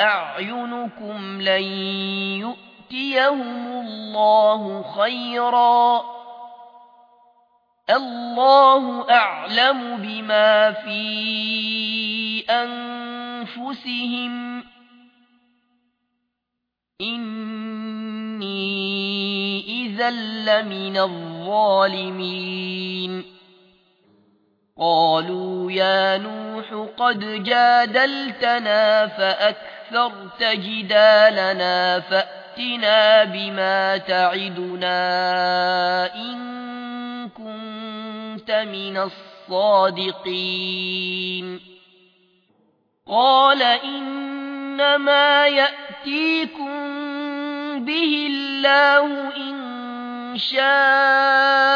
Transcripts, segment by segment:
أعينكم لن يؤتيهم الله خيرا الله أعلم بما في أنفسهم إني إذا لمن الظالمين قالوا يا نوح قد جادلتنا فأكثرت جدالنا فأتنا بما تعدنا إن كنت من الصادقين. قال إنما يأتيكم به الله إن شاء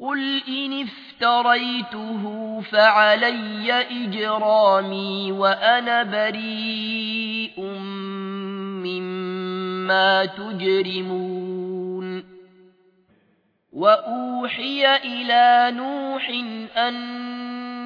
قل إن افتريته فعلي إجرامي وأنا بريء مما تجرمون وأوحي إلى نوح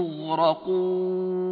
مغرقون